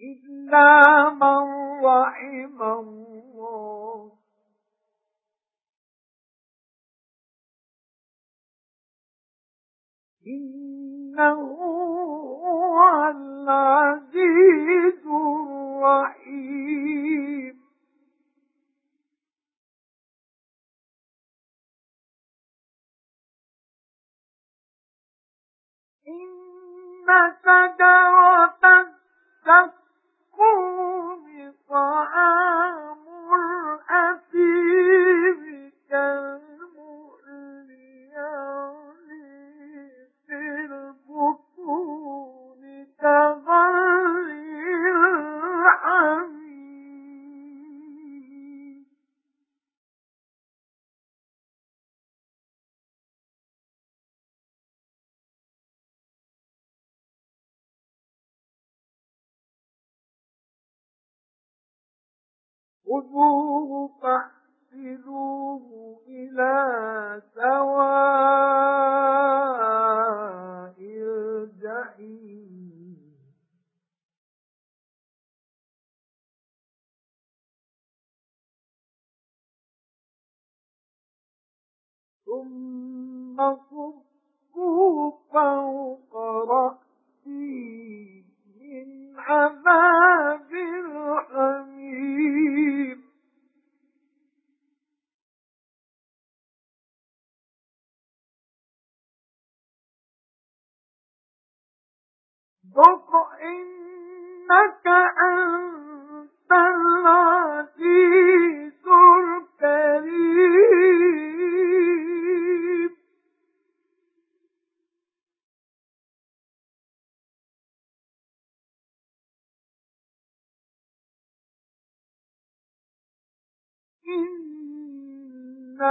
إلا من رحم الله. إنه هو العزيز الرحيم. إن شجرة خذوه فاحسلوه إلى سواء ثم صبوا فوق رأسه من عذاب ذق إنك أنت العزيز الكريم. إن